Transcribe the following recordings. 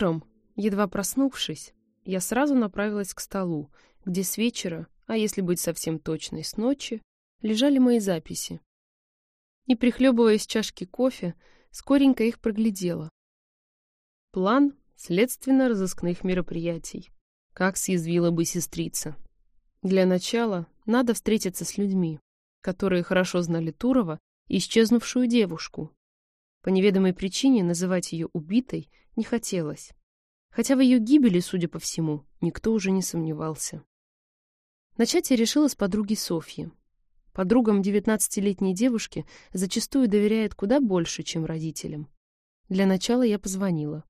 Утром, едва проснувшись, я сразу направилась к столу, где с вечера, а если быть совсем точной, с ночи, лежали мои записи. И, прихлебывая из чашки кофе, скоренько их проглядела. План следственно-розыскных мероприятий. Как съязвила бы сестрица. Для начала надо встретиться с людьми, которые хорошо знали Турова и исчезнувшую девушку. По неведомой причине называть ее убитой не хотелось. Хотя в ее гибели, судя по всему, никто уже не сомневался. Начать я решила с подруги Софьи. Подругам девятнадцатилетней девушки зачастую доверяют куда больше, чем родителям. Для начала я позвонила.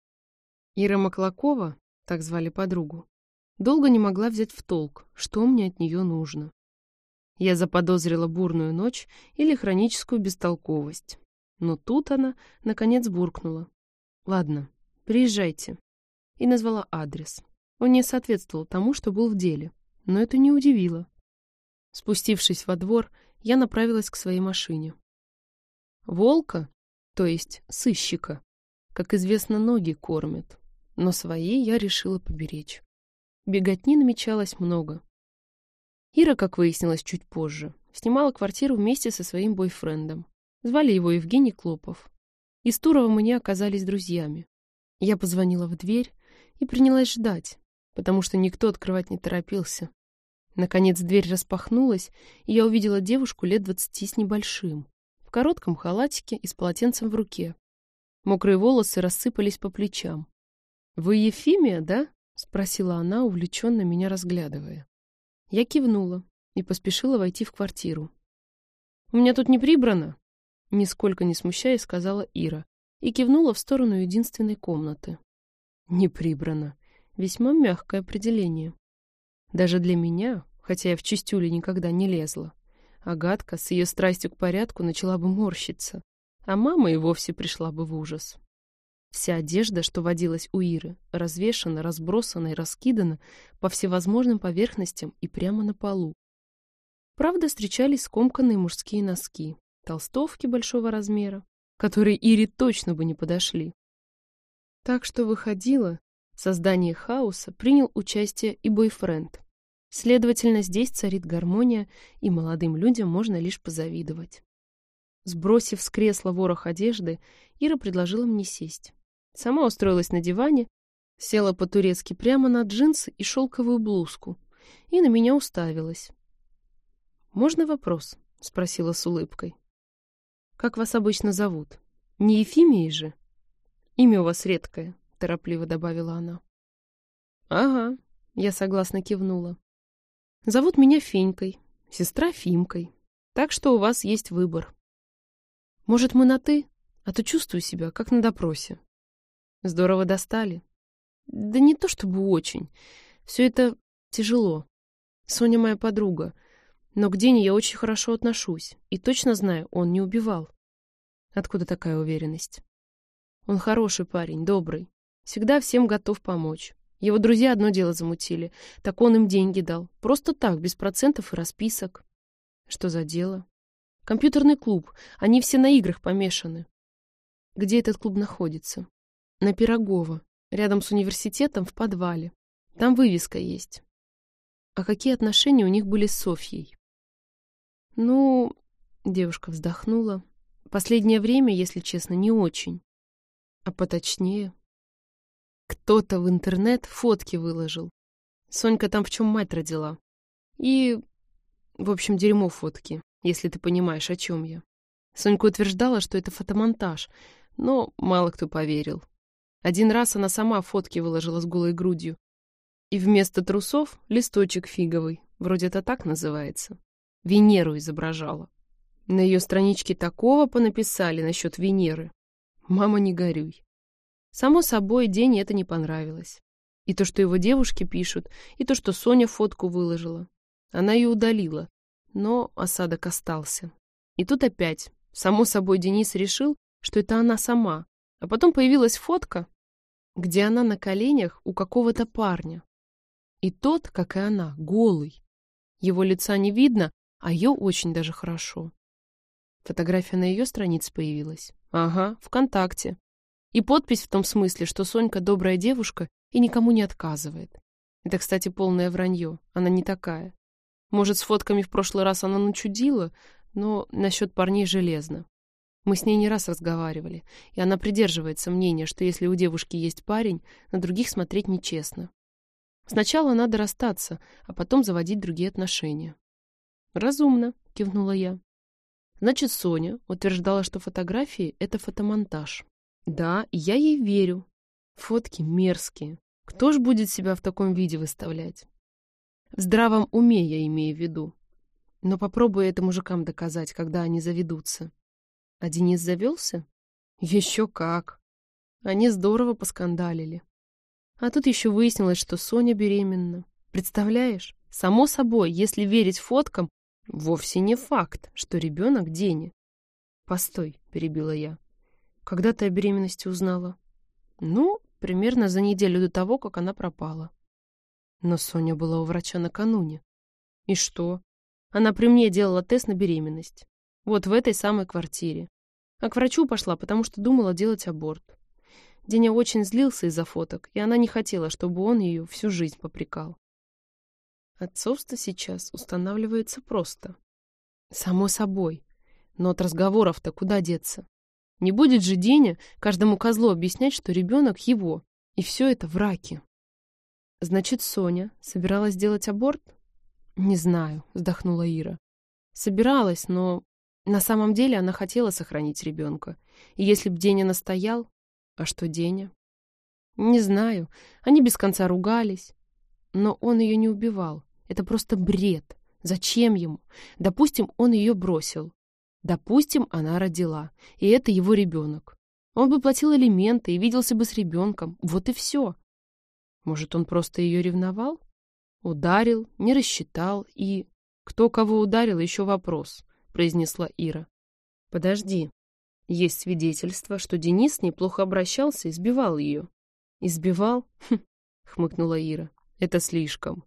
Ира Маклакова, так звали подругу, долго не могла взять в толк, что мне от нее нужно. Я заподозрила бурную ночь или хроническую бестолковость. Но тут она, наконец, буркнула. «Ладно, приезжайте». И назвала адрес. Он не соответствовал тому, что был в деле, но это не удивило. Спустившись во двор, я направилась к своей машине. Волка, то есть сыщика, как известно, ноги кормят, но свои я решила поберечь. Беготни намечалось много. Ира, как выяснилось чуть позже, снимала квартиру вместе со своим бойфрендом. Звали его Евгений Клопов. И с Турова мы не оказались друзьями. Я позвонила в дверь и принялась ждать, потому что никто открывать не торопился. Наконец дверь распахнулась, и я увидела девушку лет двадцати с небольшим, в коротком халатике и с полотенцем в руке. Мокрые волосы рассыпались по плечам. «Вы Ефимия, да?» — спросила она, увлеченно меня разглядывая. Я кивнула и поспешила войти в квартиру. «У меня тут не прибрано?» Нисколько не смущаясь, сказала Ира и кивнула в сторону единственной комнаты. «Не прибрано». Весьма мягкое определение. Даже для меня, хотя я в чистюли никогда не лезла. Агатка с ее страстью к порядку начала бы морщиться, а мама и вовсе пришла бы в ужас. Вся одежда, что водилась у Иры, развешана, разбросана и раскидана по всевозможным поверхностям и прямо на полу. Правда, встречались скомканные мужские носки, толстовки большого размера, которые Ире точно бы не подошли. Так что выходило, в создании хаоса принял участие и бойфренд. Следовательно, здесь царит гармония, и молодым людям можно лишь позавидовать. Сбросив с кресла ворох одежды, Ира предложила мне сесть. Сама устроилась на диване, села по-турецки прямо на джинсы и шелковую блузку, и на меня уставилась. «Можно вопрос?» — спросила с улыбкой. «Как вас обычно зовут? Не Ефимией же?» «Имя у вас редкое», — торопливо добавила она. «Ага», — я согласно кивнула. Зовут меня Фенькой, сестра Фимкой. Так что у вас есть выбор. Может, мы на «ты», а то чувствую себя, как на допросе. Здорово достали. Да не то чтобы очень. Все это тяжело. Соня моя подруга. Но к Дене я очень хорошо отношусь. И точно знаю, он не убивал. Откуда такая уверенность? Он хороший парень, добрый. Всегда всем готов помочь. Его друзья одно дело замутили. Так он им деньги дал. Просто так, без процентов и расписок. Что за дело? Компьютерный клуб. Они все на играх помешаны. Где этот клуб находится? На Пирогова. Рядом с университетом в подвале. Там вывеска есть. А какие отношения у них были с Софьей? Ну, девушка вздохнула. Последнее время, если честно, не очень. А поточнее, кто-то в интернет фотки выложил. Сонька там в чем мать родила. И, в общем, дерьмо фотки, если ты понимаешь, о чем я. Сонька утверждала, что это фотомонтаж, но мало кто поверил. Один раз она сама фотки выложила с голой грудью. И вместо трусов — листочек фиговый, вроде это так называется. Венеру изображала. На ее страничке такого понаписали насчет Венеры. Мама, не горюй. Само собой, Дене это не понравилось. И то, что его девушки пишут, и то, что Соня фотку выложила. Она ее удалила, но осадок остался. И тут опять, само собой, Денис решил, что это она сама. А потом появилась фотка, где она на коленях у какого-то парня. И тот, как и она, голый. Его лица не видно, а ее очень даже хорошо. Фотография на ее странице появилась. Ага, ВКонтакте. И подпись в том смысле, что Сонька добрая девушка и никому не отказывает. Это, кстати, полное вранье. Она не такая. Может, с фотками в прошлый раз она начудила, но насчет парней железно. Мы с ней не раз разговаривали, и она придерживается мнения, что если у девушки есть парень, на других смотреть нечестно. Сначала надо расстаться, а потом заводить другие отношения. «Разумно», — кивнула я. Значит, Соня утверждала, что фотографии — это фотомонтаж. Да, я ей верю. Фотки мерзкие. Кто ж будет себя в таком виде выставлять? В здравом уме я имею в виду. Но попробую это мужикам доказать, когда они заведутся. А Денис завелся? Еще как. Они здорово поскандалили. А тут еще выяснилось, что Соня беременна. Представляешь? Само собой, если верить фоткам, вовсе не факт, что ребенок Деня. Постой, перебила я. Когда ты о беременности узнала? Ну, примерно за неделю до того, как она пропала. Но Соня была у врача накануне. И что? Она при мне делала тест на беременность. Вот в этой самой квартире. А к врачу пошла, потому что думала делать аборт. Деня очень злился из-за фоток, и она не хотела, чтобы он ее всю жизнь попрекал. Отцовство сейчас устанавливается просто. Само собой. Но от разговоров-то куда деться? Не будет же Деня каждому козлу объяснять, что ребенок его, и все это в раке. Значит, Соня собиралась сделать аборт? Не знаю, вздохнула Ира. Собиралась, но на самом деле она хотела сохранить ребенка. И если б Деня настоял... А что Деня? Не знаю. Они без конца ругались. Но он ее не убивал. Это просто бред. Зачем ему? Допустим, он ее бросил. Допустим, она родила, и это его ребенок. Он бы платил алименты и виделся бы с ребенком. Вот и все. Может, он просто ее ревновал? Ударил, не рассчитал и... Кто кого ударил, еще вопрос, произнесла Ира. Подожди. Есть свидетельство, что Денис неплохо обращался и сбивал ее. Избивал? Хм, хмыкнула Ира. Это слишком.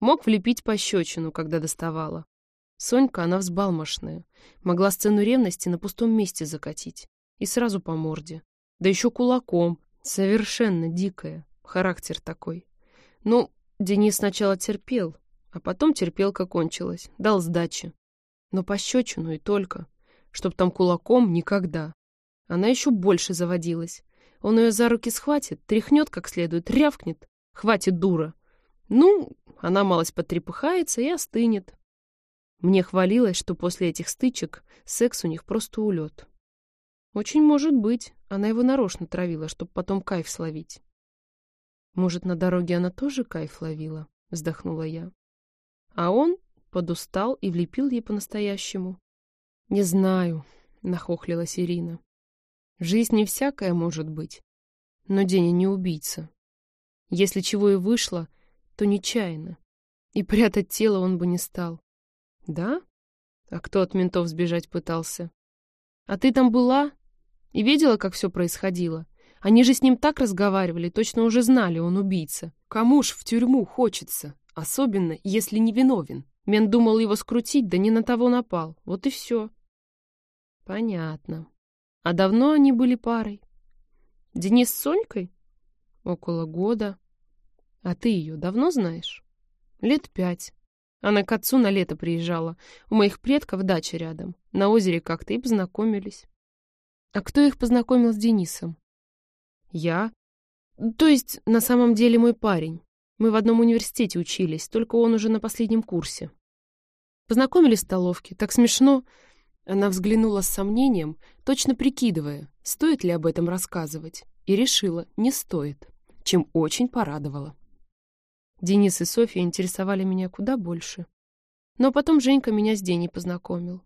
Мог влепить пощечину, когда доставала. Сонька, она взбалмошная. Могла сцену ревности на пустом месте закатить. И сразу по морде. Да еще кулаком. Совершенно дикая. Характер такой. Ну, Денис сначала терпел, а потом терпелка кончилась. Дал сдачи. Но пощечину и только. Чтоб там кулаком никогда. Она еще больше заводилась. Он ее за руки схватит, тряхнет как следует, рявкнет. Хватит, дура. Ну, она малость потрепыхается и остынет. Мне хвалилось, что после этих стычек секс у них просто улет. Очень может быть, она его нарочно травила, чтобы потом кайф словить. Может, на дороге она тоже кайф ловила, вздохнула я. А он подустал и влепил ей по-настоящему. Не знаю, нахохлилась Ирина. Жизнь не всякая может быть, но Деня не убийца. Если чего и вышло, то нечаянно. И прятать тело он бы не стал. Да? А кто от ментов сбежать пытался? А ты там была? И видела, как все происходило? Они же с ним так разговаривали, точно уже знали, он убийца. Кому ж в тюрьму хочется? Особенно, если не виновен. Мент думал его скрутить, да не на того напал. Вот и все. Понятно. А давно они были парой? Денис с Сонькой? Около года. А ты ее давно знаешь? Лет пять. Она к отцу на лето приезжала. У моих предков дача рядом. На озере как-то и познакомились. А кто их познакомил с Денисом? Я. То есть, на самом деле, мой парень. Мы в одном университете учились, только он уже на последнем курсе. Познакомились в столовке. Так смешно. Она взглянула с сомнением, точно прикидывая, стоит ли об этом рассказывать, и решила, не стоит, чем очень порадовала. Денис и Софья интересовали меня куда больше. Но потом Женька меня с Деней познакомил.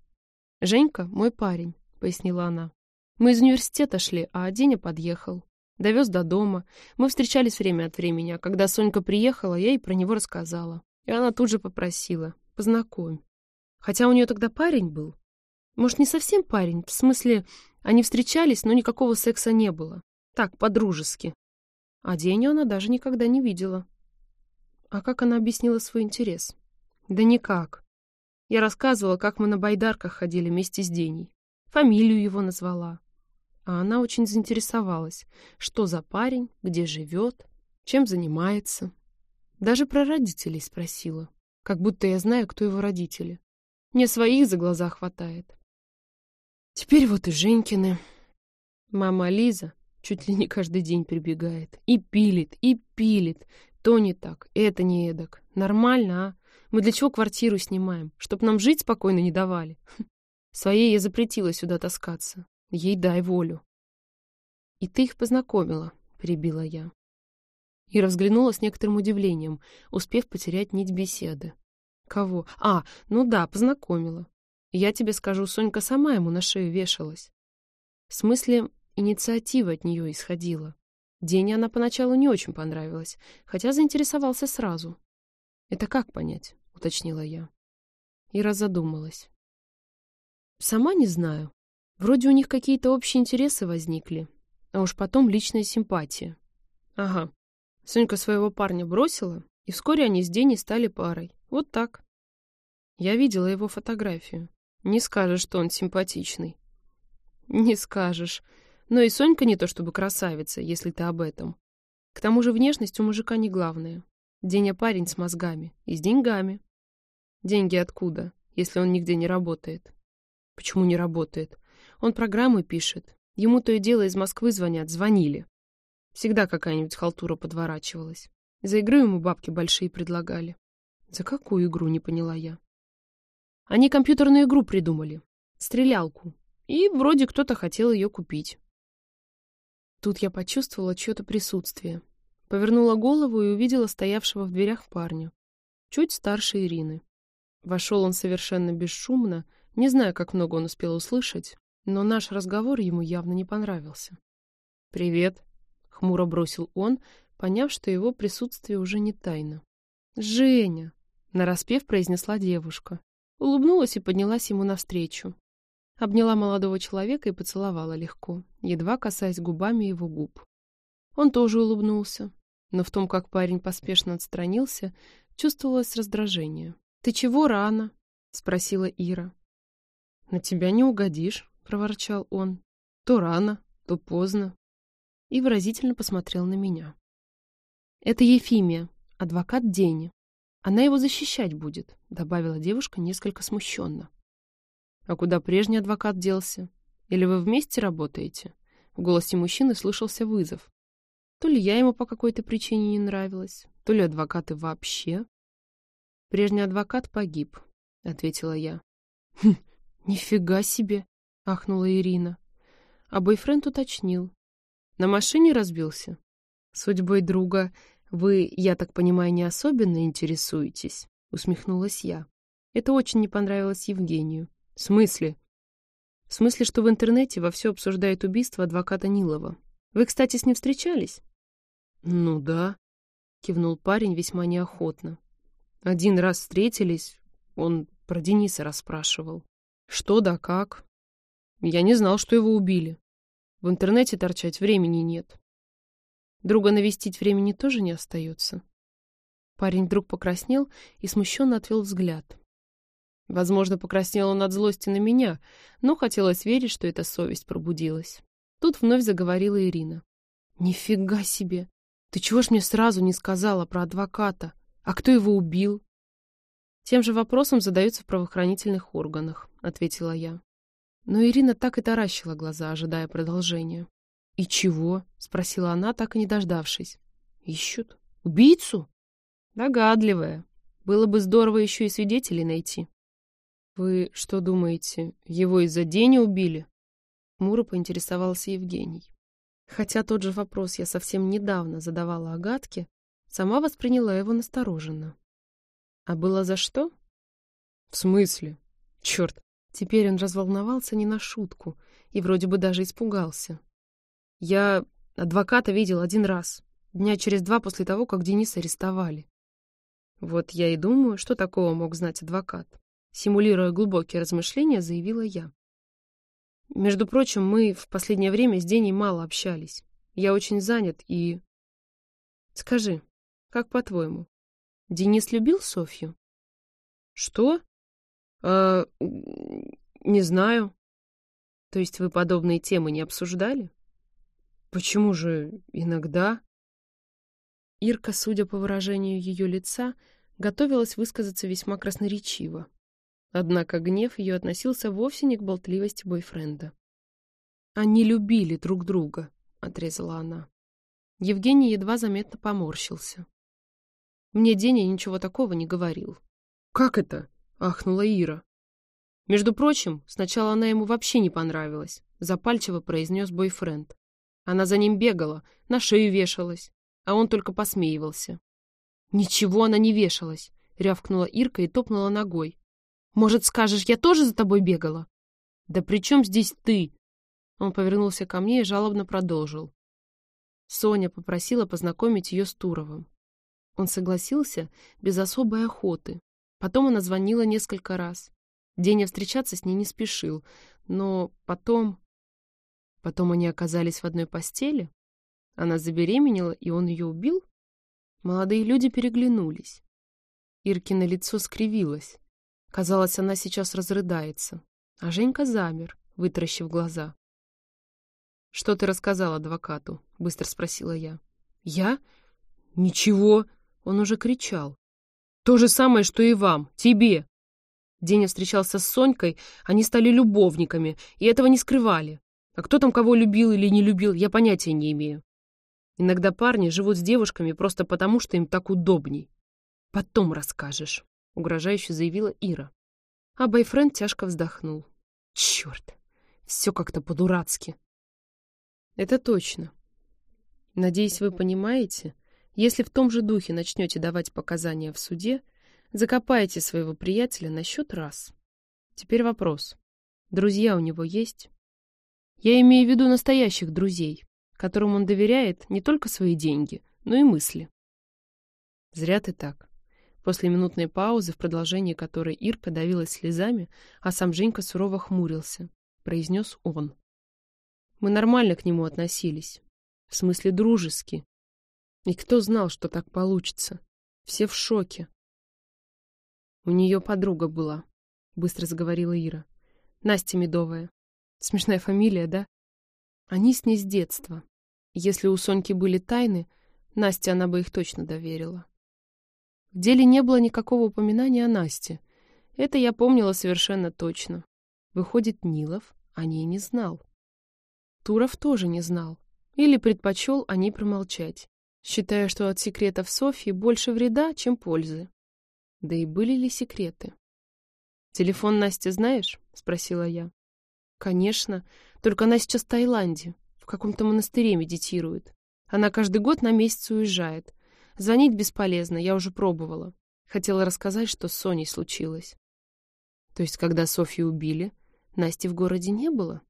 «Женька — мой парень», — пояснила она. «Мы из университета шли, а Деня подъехал. Довез до дома. Мы встречались время от времени, а когда Сонька приехала, я ей про него рассказала. И она тут же попросила. Познакомь. Хотя у нее тогда парень был. Может, не совсем парень, в смысле, они встречались, но никакого секса не было. Так, по-дружески. А Деню она даже никогда не видела. А как она объяснила свой интерес? Да никак. Я рассказывала, как мы на байдарках ходили вместе с Деней. Фамилию его назвала. а она очень заинтересовалась, что за парень, где живет, чем занимается. Даже про родителей спросила, как будто я знаю, кто его родители. Мне своих за глаза хватает. Теперь вот и Женькины. Мама Лиза чуть ли не каждый день прибегает. И пилит, и пилит. То не так, это не эдак. Нормально, а? Мы для чего квартиру снимаем? Чтоб нам жить спокойно не давали. Своей я запретила сюда таскаться. Ей дай волю. И ты их познакомила, перебила я. Ира взглянула с некоторым удивлением, успев потерять нить беседы. Кого? А, ну да, познакомила. Я тебе скажу, Сонька сама ему на шею вешалась. В смысле, инициатива от нее исходила. Дене она поначалу не очень понравилась, хотя заинтересовался сразу. «Это как понять?» — уточнила я. Ира задумалась. «Сама не знаю. Вроде у них какие-то общие интересы возникли, а уж потом личная симпатия. Ага. Сонька своего парня бросила, и вскоре они с Деней стали парой. Вот так. Я видела его фотографию. Не скажешь, что он симпатичный. Не скажешь. Но и Сонька не то чтобы красавица, если ты об этом. К тому же внешность у мужика не главное. Деня парень с мозгами и с деньгами. Деньги откуда, если он нигде не работает? Почему не работает? Он программы пишет. Ему то и дело из Москвы звонят, звонили. Всегда какая-нибудь халтура подворачивалась. За игру ему бабки большие предлагали. За какую игру, не поняла я. Они компьютерную игру придумали. Стрелялку. И вроде кто-то хотел ее купить. Тут я почувствовала чье-то присутствие. Повернула голову и увидела стоявшего в дверях парня. Чуть старше Ирины. Вошел он совершенно бесшумно, не знаю, как много он успел услышать, но наш разговор ему явно не понравился. «Привет», — хмуро бросил он, поняв, что его присутствие уже не тайна. «Женя», — нараспев произнесла девушка. Улыбнулась и поднялась ему навстречу. Обняла молодого человека и поцеловала легко, едва касаясь губами его губ. Он тоже улыбнулся, но в том, как парень поспешно отстранился, чувствовалось раздражение. «Ты чего рано?» — спросила Ира. «На тебя не угодишь», — проворчал он. «То рано, то поздно». И выразительно посмотрел на меня. «Это Ефимия, адвокат Дени. Она его защищать будет», — добавила девушка несколько смущенно. «А куда прежний адвокат делся? Или вы вместе работаете?» В голосе мужчины слышался вызов. То ли я ему по какой-то причине не нравилась, то ли адвокаты вообще. «Прежний адвокат погиб», — ответила я. «Хм, нифига себе!» — ахнула Ирина. А бойфренд уточнил. «На машине разбился?» «Судьбой друга вы, я так понимаю, не особенно интересуетесь?» — усмехнулась я. Это очень не понравилось Евгению. В смысле? В смысле, что в интернете во все обсуждает убийство адвоката Нилова. Вы, кстати, с ним встречались? Ну да, кивнул парень весьма неохотно. Один раз встретились, он про Дениса расспрашивал. Что да как? Я не знал, что его убили. В интернете торчать времени нет. Друга навестить времени тоже не остается. Парень вдруг покраснел и смущенно отвел взгляд. Возможно, покраснел он от злости на меня, но хотелось верить, что эта совесть пробудилась. Тут вновь заговорила Ирина. «Нифига себе! Ты чего ж мне сразу не сказала про адвоката? А кто его убил?» «Тем же вопросом задаются в правоохранительных органах», — ответила я. Но Ирина так и таращила глаза, ожидая продолжения. «И чего?» — спросила она, так и не дождавшись. «Ищут? Убийцу?» «Догадливая. Было бы здорово еще и свидетелей найти». «Вы что думаете, его из-за Дени убили?» Мура поинтересовался Евгений. Хотя тот же вопрос я совсем недавно задавала Агатке, сама восприняла его настороженно. А было за что? В смысле? Черт, теперь он разволновался не на шутку и вроде бы даже испугался. Я адвоката видел один раз, дня через два после того, как Дениса арестовали. Вот я и думаю, что такого мог знать адвокат. Симулируя глубокие размышления, заявила я. Между прочим, мы в последнее время с Деней мало общались. Я очень занят и... Скажи, как по-твоему, Денис любил Софью? Что? Э, не знаю. То есть вы подобные темы не обсуждали? Почему же иногда? Ирка, судя по выражению ее лица, готовилась высказаться весьма красноречиво. Однако гнев ее относился вовсе не к болтливости бойфренда. «Они любили друг друга», — отрезала она. Евгений едва заметно поморщился. Мне Деня ничего такого не говорил. «Как это?» — ахнула Ира. Между прочим, сначала она ему вообще не понравилась, запальчиво произнес бойфренд. Она за ним бегала, на шею вешалась, а он только посмеивался. «Ничего она не вешалась», — рявкнула Ирка и топнула ногой. «Может, скажешь, я тоже за тобой бегала?» «Да при чем здесь ты?» Он повернулся ко мне и жалобно продолжил. Соня попросила познакомить ее с Туровым. Он согласился без особой охоты. Потом она звонила несколько раз. Деня встречаться с ней не спешил, но потом... Потом они оказались в одной постели. Она забеременела, и он ее убил? Молодые люди переглянулись. Иркино лицо скривилось. Казалось, она сейчас разрыдается. А Женька замер, вытаращив глаза. «Что ты рассказал адвокату?» — быстро спросила я. «Я? Ничего!» — он уже кричал. «То же самое, что и вам, тебе!» Деня встречался с Сонькой, они стали любовниками, и этого не скрывали. А кто там кого любил или не любил, я понятия не имею. Иногда парни живут с девушками просто потому, что им так удобней. Потом расскажешь, — угрожающе заявила Ира. А бойфренд тяжко вздохнул. Черт, все как-то по-дурацки. Это точно. Надеюсь, вы понимаете, если в том же духе начнете давать показания в суде, Закопайте своего приятеля на счет раз. Теперь вопрос. Друзья у него есть? Я имею в виду настоящих друзей, которым он доверяет не только свои деньги, но и мысли. Зря ты так. После минутной паузы, в продолжении которой Ирка давилась слезами, а сам Женька сурово хмурился, произнес он. Мы нормально к нему относились. В смысле дружески. И кто знал, что так получится? Все в шоке. У нее подруга была, быстро заговорила Ира. Настя Медовая. Смешная фамилия, да? Они с ней с детства. Если у Соньки были тайны, Насте она бы их точно доверила. В деле не было никакого упоминания о Насте. Это я помнила совершенно точно. Выходит, Нилов о ней не знал. Туров тоже не знал. Или предпочел о ней промолчать, считая, что от секретов Софьи больше вреда, чем пользы. Да и были ли секреты? «Телефон Насти знаешь?» — спросила я. «Конечно. Только она сейчас в Таиланде. В каком-то монастыре медитирует. Она каждый год на месяц уезжает. Звонить бесполезно, я уже пробовала. Хотела рассказать, что с Соней случилось». «То есть, когда Софью убили, Насти в городе не было?»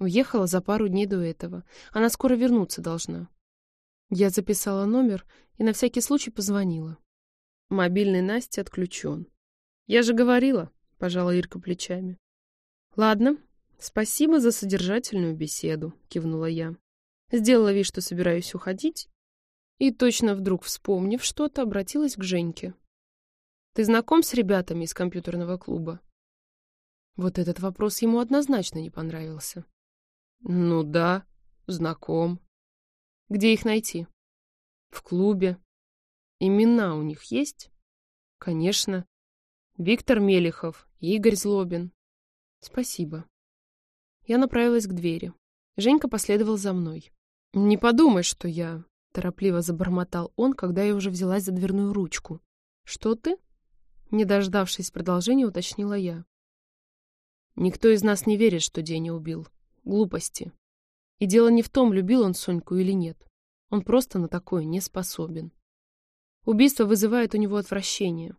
Уехала за пару дней до этого. Она скоро вернуться должна. Я записала номер и на всякий случай позвонила. Мобильный Насти отключен. Я же говорила, пожала Ирка плечами. Ладно, спасибо за содержательную беседу, кивнула я. Сделала вид, что собираюсь уходить, и точно вдруг вспомнив что-то, обратилась к Женьке. Ты знаком с ребятами из компьютерного клуба? Вот этот вопрос ему однозначно не понравился. Ну да, знаком. Где их найти? В клубе. Имена у них есть? Конечно. Виктор Мелехов, Игорь Злобин. Спасибо. Я направилась к двери. Женька последовал за мной. Не подумай, что я... Торопливо забормотал он, когда я уже взялась за дверную ручку. Что ты? Не дождавшись продолжения, уточнила я. Никто из нас не верит, что Деня убил. Глупости. И дело не в том, любил он Соньку или нет. Он просто на такое не способен. Убийство вызывает у него отвращение.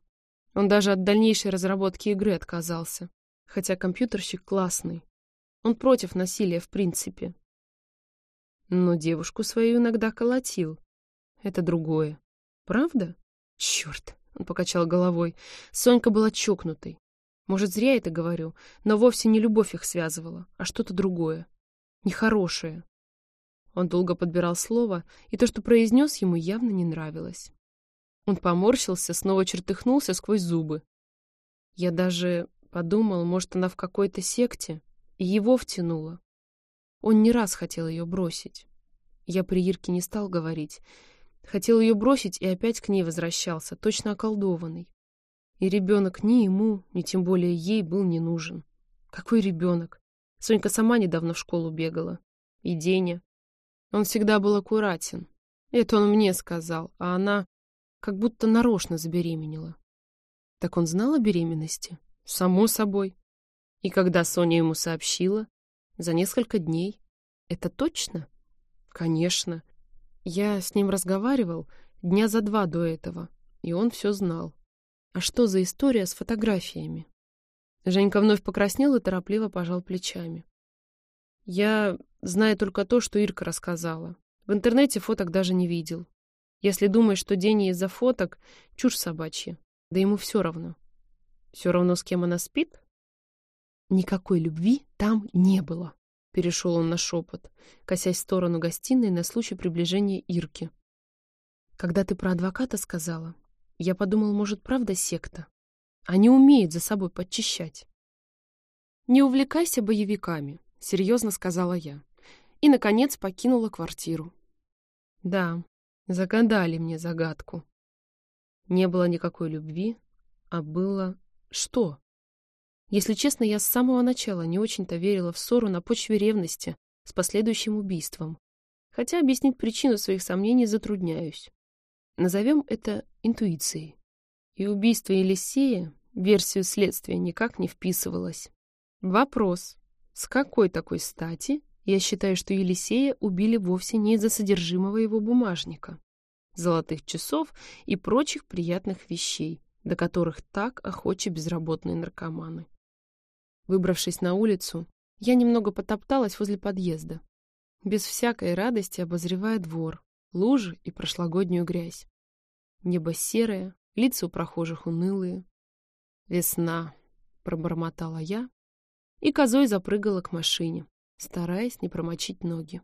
Он даже от дальнейшей разработки игры отказался. Хотя компьютерщик классный. Он против насилия в принципе. Но девушку свою иногда колотил. Это другое. Правда? Черт, он покачал головой. Сонька была чокнутой. Может, зря это говорю, но вовсе не любовь их связывала, а что-то другое. Нехорошее. Он долго подбирал слово, и то, что произнес, ему явно не нравилось. Он поморщился, снова чертыхнулся сквозь зубы. Я даже подумал, может, она в какой-то секте. И его втянуло. Он не раз хотел ее бросить. Я при Ирке не стал говорить. Хотел ее бросить и опять к ней возвращался, точно околдованный. И ребенок ни ему, ни тем более ей был не нужен. Какой ребенок? Сонька сама недавно в школу бегала. И Деня. Он всегда был аккуратен. Это он мне сказал, а она как будто нарочно забеременела. Так он знал о беременности? Само собой. И когда Соня ему сообщила? За несколько дней. Это точно? Конечно. Я с ним разговаривал дня за два до этого, и он все знал. А что за история с фотографиями? Женька вновь покраснел и торопливо пожал плечами. Я знаю только то, что Ирка рассказала. В интернете фоток даже не видел. Если думаешь, что Деня из-за фоток, чушь собачья. Да ему все равно. Все равно, с кем она спит? Никакой любви там не было. Перешел он на шепот, косясь в сторону гостиной на случай приближения Ирки. Когда ты про адвоката сказала, я подумал, может, правда секта? Они умеют за собой подчищать. Не увлекайся боевиками, серьезно сказала я. И, наконец, покинула квартиру. Да, загадали мне загадку. Не было никакой любви, а было что? Если честно, я с самого начала не очень-то верила в ссору на почве ревности с последующим убийством. Хотя объяснить причину своих сомнений затрудняюсь. Назовем это интуицией. И убийство Елисея в версию следствия никак не вписывалось. Вопрос. С какой такой стати я считаю, что Елисея убили вовсе не из-за содержимого его бумажника, золотых часов и прочих приятных вещей, до которых так охочи безработные наркоманы. Выбравшись на улицу, я немного потопталась возле подъезда, без всякой радости обозревая двор, лужи и прошлогоднюю грязь. Небо серое, лица у прохожих унылые. «Весна», — пробормотала я, и козой запрыгала к машине, стараясь не промочить ноги.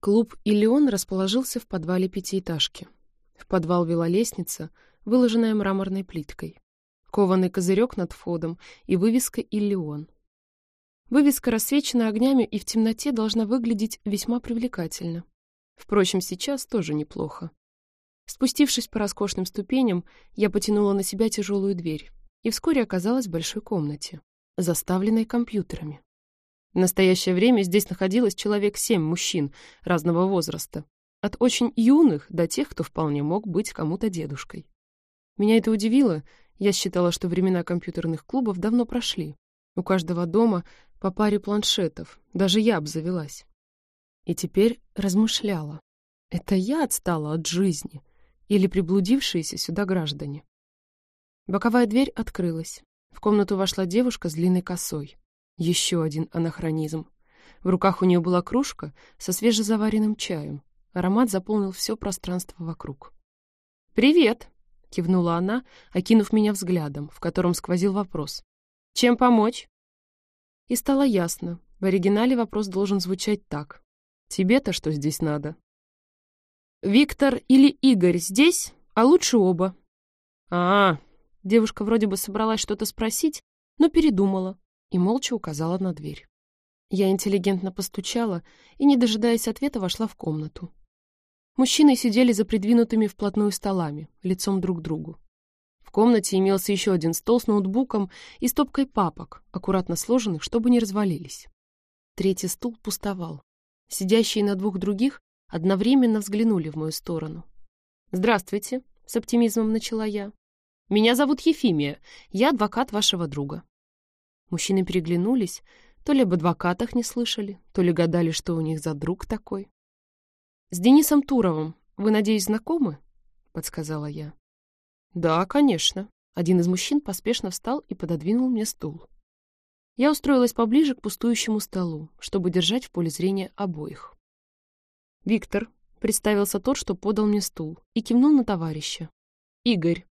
Клуб «Илеон» расположился в подвале пятиэтажки. В подвал вела лестница, выложенная мраморной плиткой кованый козырек над входом и вывеска «Иллион». Вывеска рассвечена огнями и в темноте должна выглядеть весьма привлекательно. Впрочем, сейчас тоже неплохо. Спустившись по роскошным ступеням, я потянула на себя тяжелую дверь и вскоре оказалась в большой комнате, заставленной компьютерами. В настоящее время здесь находилось человек семь мужчин разного возраста, от очень юных до тех, кто вполне мог быть кому-то дедушкой. Меня это удивило, я считала, что времена компьютерных клубов давно прошли. У каждого дома по паре планшетов, даже я обзавелась. И теперь размышляла. Это я отстала от жизни или приблудившиеся сюда граждане? Боковая дверь открылась. В комнату вошла девушка с длинной косой. Еще один анахронизм. В руках у нее была кружка со свежезаваренным чаем. Аромат заполнил все пространство вокруг. «Привет!» — кивнула она, окинув меня взглядом, в котором сквозил вопрос. «Чем помочь?» И стало ясно. В оригинале вопрос должен звучать так. «Тебе-то что здесь надо?» «Виктор или Игорь здесь, а лучше оба». А, -а, а Девушка вроде бы собралась что-то спросить, но передумала и молча указала на дверь. Я интеллигентно постучала и, не дожидаясь ответа, вошла в комнату. Мужчины сидели за придвинутыми вплотную столами, лицом друг к другу. В комнате имелся еще один стол с ноутбуком и стопкой папок, аккуратно сложенных, чтобы не развалились. Третий стул пустовал. Сидящие на двух других одновременно взглянули в мою сторону. «Здравствуйте», — с оптимизмом начала я. «Меня зовут Ефимия, я адвокат вашего друга». Мужчины переглянулись, то ли об адвокатах не слышали, то ли гадали, что у них за друг такой. «С Денисом Туровым вы, надеюсь, знакомы?» — подсказала я. «Да, конечно». Один из мужчин поспешно встал и пододвинул мне стул. Я устроилась поближе к пустующему столу, чтобы держать в поле зрения обоих. «Виктор», — представился тот, что подал мне стул, и кивнул на товарища. «Игорь,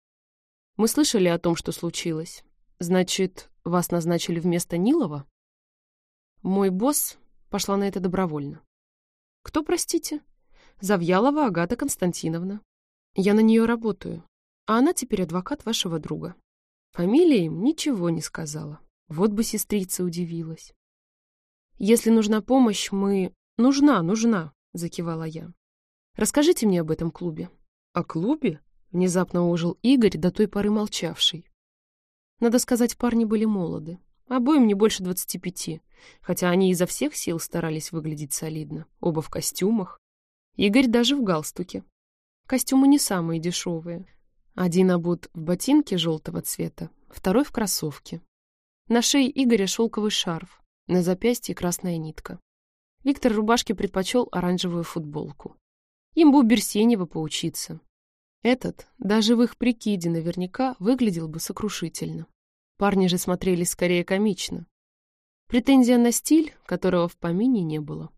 мы слышали о том, что случилось. Значит, вас назначили вместо Нилова?» Мой босс пошла на это добровольно. «Кто, простите?» Завьялова Агата Константиновна. Я на нее работаю, а она теперь адвокат вашего друга. Фамилия им ничего не сказала. Вот бы сестрица удивилась. Если нужна помощь, мы... Нужна, нужна, закивала я. Расскажите мне об этом клубе. О клубе? Внезапно ожил Игорь, до той поры молчавший. Надо сказать, парни были молоды. Обоим не больше двадцати пяти, хотя они изо всех сил старались выглядеть солидно, оба в костюмах. Игорь даже в галстуке. Костюмы не самые дешевые. Один обут в ботинке желтого цвета, второй в кроссовке. На шее Игоря шелковый шарф, на запястье красная нитка. Виктор рубашке предпочел оранжевую футболку. Им бы у Берсенева поучиться. Этот, даже в их прикиде наверняка, выглядел бы сокрушительно. Парни же смотрелись скорее комично. Претензия на стиль, которого в помине не было.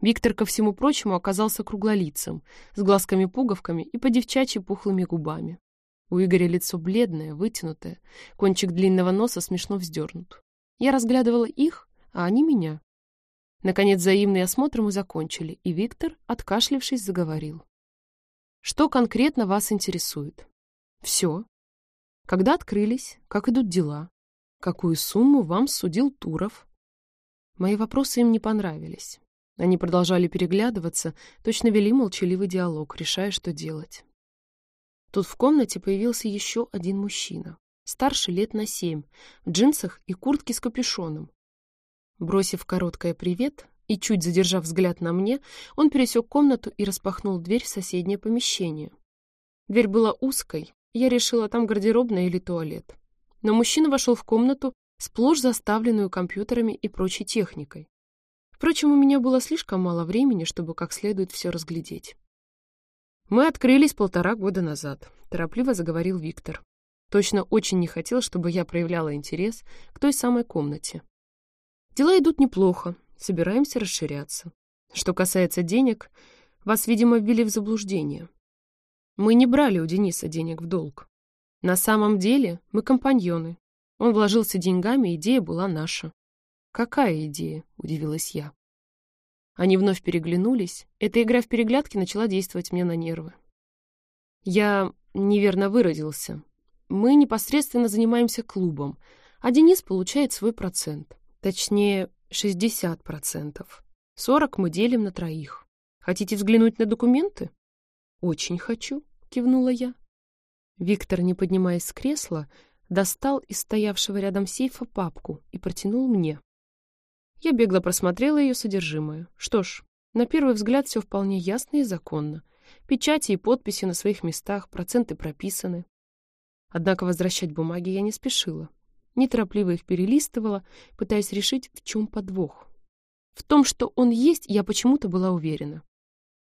Виктор, ко всему прочему, оказался круглолицем, с глазками-пуговками и по-девчачьи пухлыми губами. У Игоря лицо бледное, вытянутое, кончик длинного носа смешно вздернут. Я разглядывала их, а они меня. Наконец, взаимный осмотр мы закончили, и Виктор, откашлившись, заговорил. Что конкретно вас интересует? Все. Когда открылись, как идут дела, какую сумму вам судил Туров? Мои вопросы им не понравились. Они продолжали переглядываться, точно вели молчаливый диалог, решая, что делать. Тут в комнате появился еще один мужчина, старше лет на семь, в джинсах и куртке с капюшоном. Бросив короткое «привет» и чуть задержав взгляд на мне, он пересек комнату и распахнул дверь в соседнее помещение. Дверь была узкой, я решила, там гардеробная или туалет. Но мужчина вошел в комнату, сплошь заставленную компьютерами и прочей техникой. Впрочем, у меня было слишком мало времени, чтобы как следует все разглядеть. «Мы открылись полтора года назад», — торопливо заговорил Виктор. Точно очень не хотел, чтобы я проявляла интерес к той самой комнате. Дела идут неплохо, собираемся расширяться. Что касается денег, вас, видимо, ввели в заблуждение. Мы не брали у Дениса денег в долг. На самом деле мы компаньоны. Он вложился деньгами, идея была наша. «Какая идея?» — удивилась я. Они вновь переглянулись. Эта игра в переглядки начала действовать мне на нервы. Я неверно выразился. Мы непосредственно занимаемся клубом, а Денис получает свой процент. Точнее, 60%. 40 мы делим на троих. Хотите взглянуть на документы? «Очень хочу», — кивнула я. Виктор, не поднимаясь с кресла, достал из стоявшего рядом сейфа папку и протянул мне. Я бегло просмотрела ее содержимое. Что ж, на первый взгляд все вполне ясно и законно. Печати и подписи на своих местах, проценты прописаны. Однако возвращать бумаги я не спешила. Неторопливо их перелистывала, пытаясь решить, в чем подвох. В том, что он есть, я почему-то была уверена.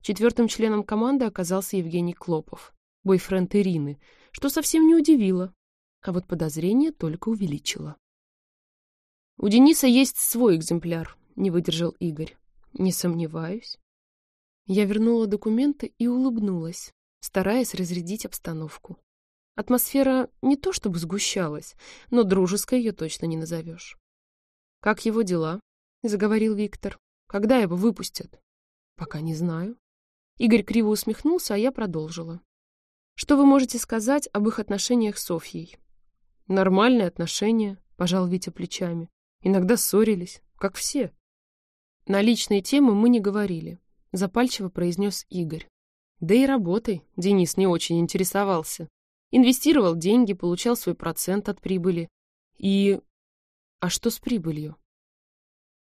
Четвертым членом команды оказался Евгений Клопов, бойфренд Ирины, что совсем не удивило, а вот подозрение только увеличило. «У Дениса есть свой экземпляр», — не выдержал Игорь. «Не сомневаюсь». Я вернула документы и улыбнулась, стараясь разрядить обстановку. Атмосфера не то чтобы сгущалась, но дружеской ее точно не назовешь. «Как его дела?» — заговорил Виктор. «Когда его выпустят?» «Пока не знаю». Игорь криво усмехнулся, а я продолжила. Что вы можете сказать об их отношениях с Софьей? Нормальные отношения, пожал Витя плечами. Иногда ссорились, как все. На личные темы мы не говорили, запальчиво произнес Игорь. Да и работой Денис не очень интересовался. Инвестировал деньги, получал свой процент от прибыли. И... А что с прибылью?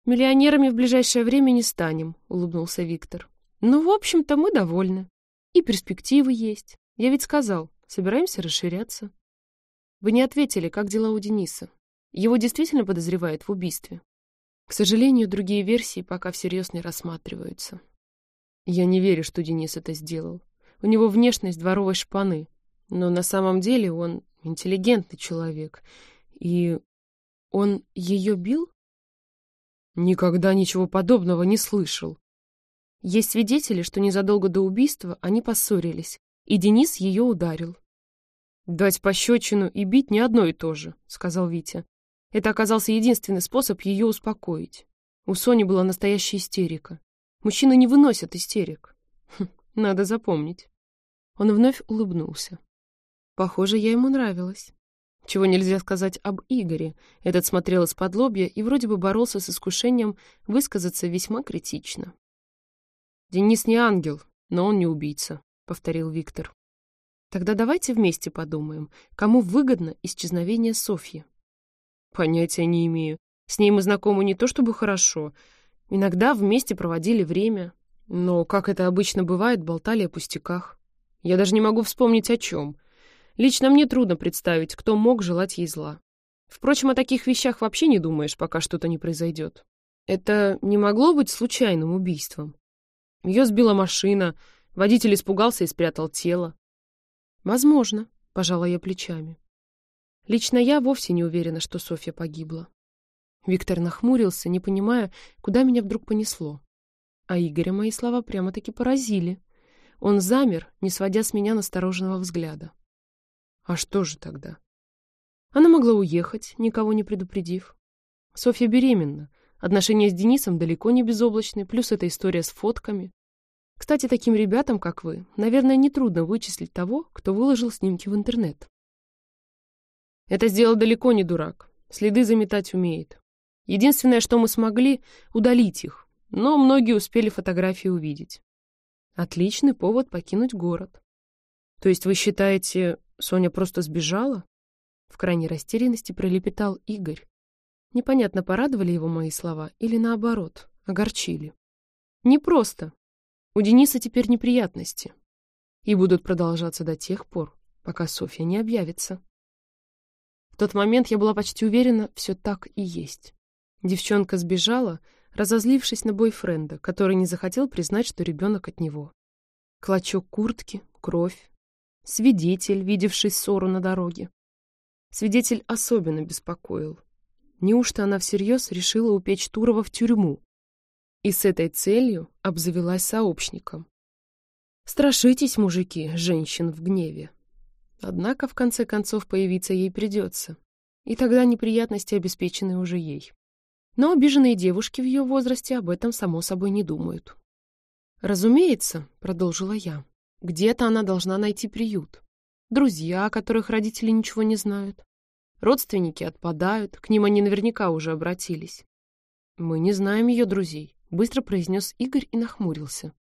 Миллионерами в ближайшее время не станем, улыбнулся Виктор. Ну, в общем-то, мы довольны. И перспективы есть. Я ведь сказал, собираемся расширяться. Вы не ответили, как дела у Дениса. Его действительно подозревают в убийстве. К сожалению, другие версии пока всерьез не рассматриваются. Я не верю, что Денис это сделал. У него внешность дворовой шпаны. Но на самом деле он интеллигентный человек. И он ее бил? Никогда ничего подобного не слышал. Есть свидетели, что незадолго до убийства они поссорились, и Денис ее ударил. «Дать пощечину и бить не одно и то же», — сказал Витя. Это оказался единственный способ ее успокоить. У Сони была настоящая истерика. Мужчины не выносят истерик. Хм, надо запомнить. Он вновь улыбнулся. Похоже, я ему нравилась. Чего нельзя сказать об Игоре. Этот смотрел из-под лобья и вроде бы боролся с искушением высказаться весьма критично. «Денис не ангел, но он не убийца», — повторил Виктор. «Тогда давайте вместе подумаем, кому выгодно исчезновение Софьи». «Понятия не имею. С ней мы знакомы не то чтобы хорошо. Иногда вместе проводили время, но, как это обычно бывает, болтали о пустяках. Я даже не могу вспомнить о чем. Лично мне трудно представить, кто мог желать ей зла. Впрочем, о таких вещах вообще не думаешь, пока что-то не произойдет. Это не могло быть случайным убийством. Ее сбила машина, водитель испугался и спрятал тело. Возможно, пожала я плечами. Лично я вовсе не уверена, что Софья погибла. Виктор нахмурился, не понимая, куда меня вдруг понесло. А Игоря мои слова прямо-таки поразили. Он замер, не сводя с меня настороженного взгляда. А что же тогда? Она могла уехать, никого не предупредив. Софья беременна. Отношения с Денисом далеко не безоблачны, плюс эта история с фотками. Кстати, таким ребятам, как вы, наверное, нетрудно вычислить того, кто выложил снимки в интернет. Это сделал далеко не дурак. Следы заметать умеет. Единственное, что мы смогли, удалить их, но многие успели фотографии увидеть. Отличный повод покинуть город. То есть вы считаете, Соня просто сбежала? В крайней растерянности пролепетал Игорь. Непонятно, порадовали его мои слова или наоборот, огорчили. Не просто. У Дениса теперь неприятности. И будут продолжаться до тех пор, пока Софья не объявится. В тот момент я была почти уверена, все так и есть. Девчонка сбежала, разозлившись на бойфренда, который не захотел признать, что ребенок от него. Клочок куртки, кровь, свидетель, видевший ссору на дороге. Свидетель особенно беспокоил. Неужто она всерьез решила упечь Турова в тюрьму? И с этой целью обзавелась сообщником. Страшитесь, мужики, женщин в гневе. Однако, в конце концов, появиться ей придется. И тогда неприятности обеспечены уже ей. Но обиженные девушки в ее возрасте об этом, само собой, не думают. «Разумеется», — продолжила я, где-то она должна найти приют. Друзья, о которых родители ничего не знают. Родственники отпадают, к ним они наверняка уже обратились. «Мы не знаем ее друзей», — быстро произнес Игорь и нахмурился.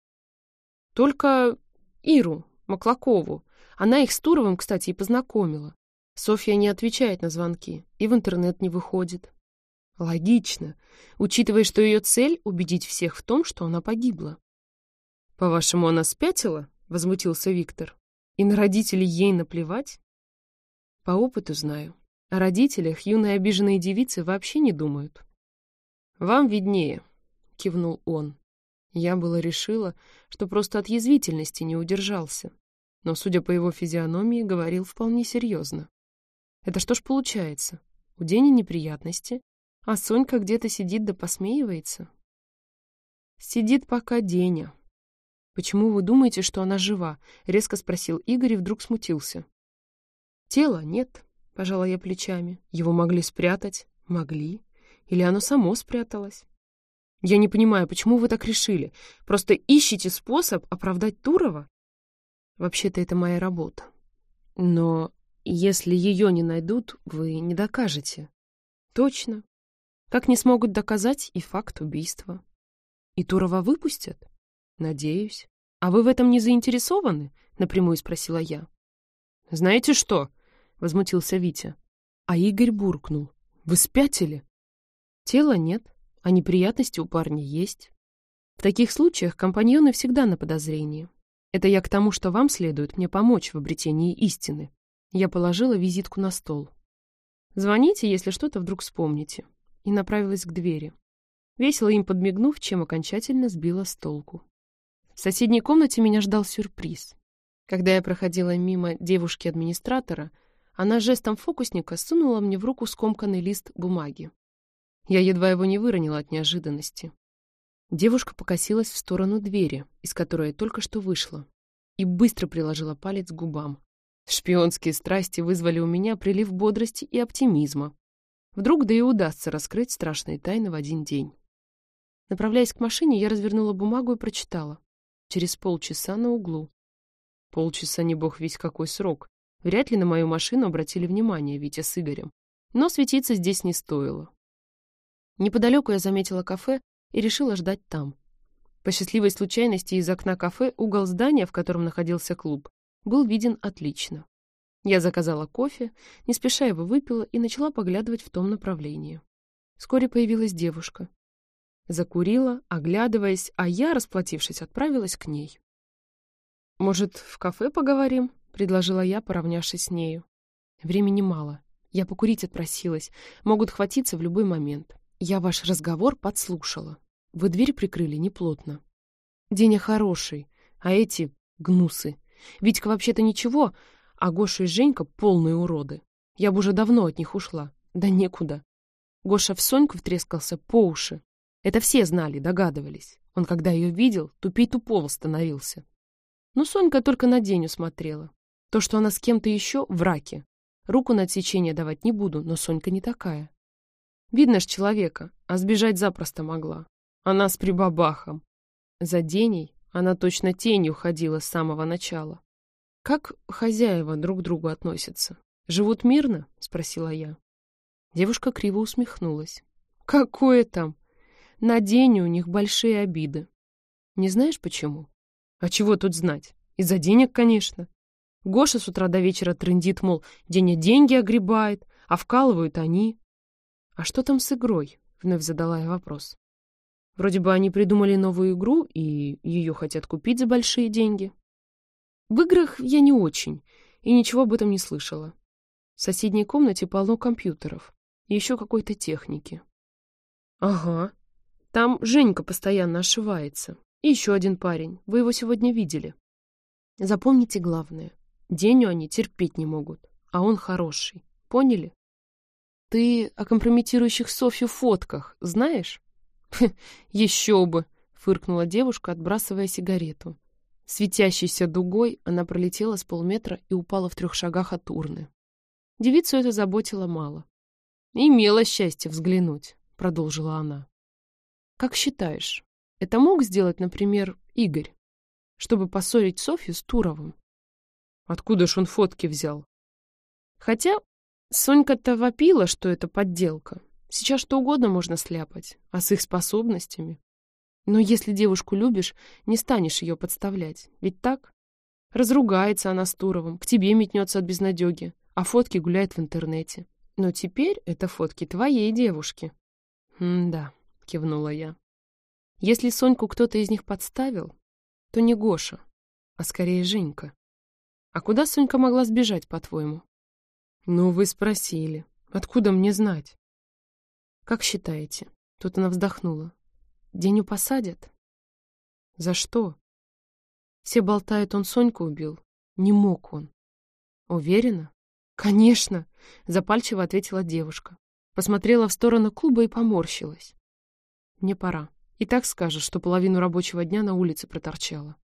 «Только Иру, Маклакову. Она их с Туровым, кстати, и познакомила. Софья не отвечает на звонки и в интернет не выходит. Логично, учитывая, что ее цель — убедить всех в том, что она погибла. «По-вашему, она спятила?» возмутился Виктор. И на родителей ей наплевать? По опыту знаю. О родителях юные обиженные девицы вообще не думают. Вам виднее, кивнул он. Я было решила, что просто от язвительности не удержался. Но, судя по его физиономии, говорил вполне серьезно. Это что ж получается? У Дени неприятности, а Сонька где-то сидит да посмеивается? Сидит пока Деня, «Почему вы думаете, что она жива?» — резко спросил Игорь и вдруг смутился. «Тела нет», — пожала я плечами. «Его могли спрятать?» «Могли. Или оно само спряталось?» «Я не понимаю, почему вы так решили? Просто ищите способ оправдать Турова?» «Вообще-то это моя работа. Но если ее не найдут, вы не докажете». «Точно. Как не смогут доказать и факт убийства?» «И Турова выпустят?» «Надеюсь. А вы в этом не заинтересованы?» — напрямую спросила я. «Знаете что?» — возмутился Витя. А Игорь буркнул. «Вы спятили?» «Тела нет, а неприятности у парня есть. В таких случаях компаньоны всегда на подозрении. Это я к тому, что вам следует мне помочь в обретении истины». Я положила визитку на стол. «Звоните, если что-то вдруг вспомните». И направилась к двери. Весело им подмигнув, чем окончательно сбила с толку. В соседней комнате меня ждал сюрприз. Когда я проходила мимо девушки-администратора, она жестом фокусника сунула мне в руку скомканный лист бумаги. Я едва его не выронила от неожиданности. Девушка покосилась в сторону двери, из которой я только что вышла, и быстро приложила палец к губам. Шпионские страсти вызвали у меня прилив бодрости и оптимизма. Вдруг да и удастся раскрыть страшные тайны в один день. Направляясь к машине, я развернула бумагу и прочитала. Через полчаса на углу. Полчаса не бог весь какой срок. Вряд ли на мою машину обратили внимание Витя с Игорем. Но светиться здесь не стоило. Неподалеку я заметила кафе и решила ждать там. По счастливой случайности из окна кафе угол здания, в котором находился клуб, был виден отлично. Я заказала кофе, не спеша его выпила и начала поглядывать в том направлении. Вскоре появилась девушка. Закурила, оглядываясь, а я, расплатившись, отправилась к ней. «Может, в кафе поговорим?» — предложила я, поравнявшись с нею. «Времени мало. Я покурить отпросилась. Могут хватиться в любой момент. Я ваш разговор подслушала. Вы дверь прикрыли неплотно. Деня хороший, а эти — гнусы. Витька вообще-то ничего, а Гоша и Женька — полные уроды. Я бы уже давно от них ушла. Да некуда. Гоша в Соньку втрескался по уши. Это все знали, догадывались. Он, когда ее видел, тупей тупого становился. Но Сонька только на Деню смотрела. То, что она с кем-то еще, в раке. Руку на отсечение давать не буду, но Сонька не такая. Видно ж человека, а сбежать запросто могла. Она с прибабахом. За Деней она точно тенью ходила с самого начала. «Как хозяева друг к другу относятся? Живут мирно?» — спросила я. Девушка криво усмехнулась. «Какое там? На Деню у них большие обиды. Не знаешь, почему?» «А чего тут знать? Из-за денег, конечно. Гоша с утра до вечера трындит, мол, Деня деньги огребает, а вкалывают они. А что там с игрой? Вновь задала я вопрос. Вроде бы они придумали новую игру, и ее хотят купить за большие деньги. В играх я не очень, и ничего об этом не слышала. В соседней комнате полно компьютеров и еще какой-то техники. Ага, там Женька постоянно ошивается. И еще один парень. Вы его сегодня видели. Запомните главное. Деню они терпеть не могут, а он хороший. Поняли? Ты о компрометирующих Софью фотках знаешь? Еще бы, фыркнула девушка, отбрасывая сигарету. Светящейся дугой она пролетела с полметра и упала в трех шагах от урны. Девицу это заботило мало. «Имела счастье взглянуть», — продолжила она. «Как считаешь, это мог сделать, например, Игорь, чтобы поссорить Софью с Туровым?» Откуда ж он фотки взял? Хотя Сонька-то вопила, что это подделка. Сейчас что угодно можно сляпать, а с их способностями. Но если девушку любишь, не станешь ее подставлять. Ведь так? Разругается она с Туровым, к тебе метнется от безнадеги, а фотки гуляет в интернете. Но теперь это фотки твоей девушки. «Да», — кивнула я. «Если Соньку кто-то из них подставил, то не Гоша, а скорее Женька. А куда Сонька могла сбежать, по-твоему? Ну, вы спросили. Откуда мне знать? Как считаете? Тут она вздохнула. Деню посадят? За что? Все болтают, он Соньку убил. Не мог он. Уверена? Конечно, запальчиво ответила девушка. Посмотрела в сторону клуба и поморщилась. Мне пора. И так скажешь, что половину рабочего дня на улице проторчала.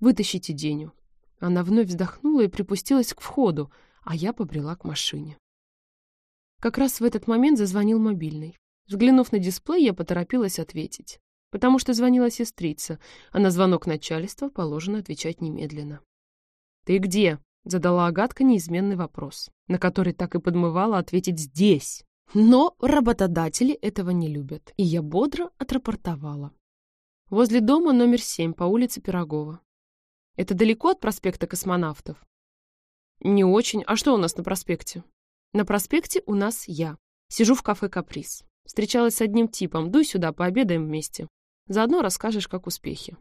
Вытащите Деню. Она вновь вздохнула и припустилась к входу, а я побрела к машине. Как раз в этот момент зазвонил мобильный. Взглянув на дисплей, я поторопилась ответить, потому что звонила сестрица, а на звонок начальства положено отвечать немедленно. «Ты где?» — задала Агатка неизменный вопрос, на который так и подмывала ответить «здесь». Но работодатели этого не любят, и я бодро отрапортовала. Возле дома номер семь по улице Пирогова. Это далеко от проспекта космонавтов? Не очень. А что у нас на проспекте? На проспекте у нас я. Сижу в кафе «Каприз». Встречалась с одним типом. Дуй сюда, пообедаем вместе. Заодно расскажешь, как успехи.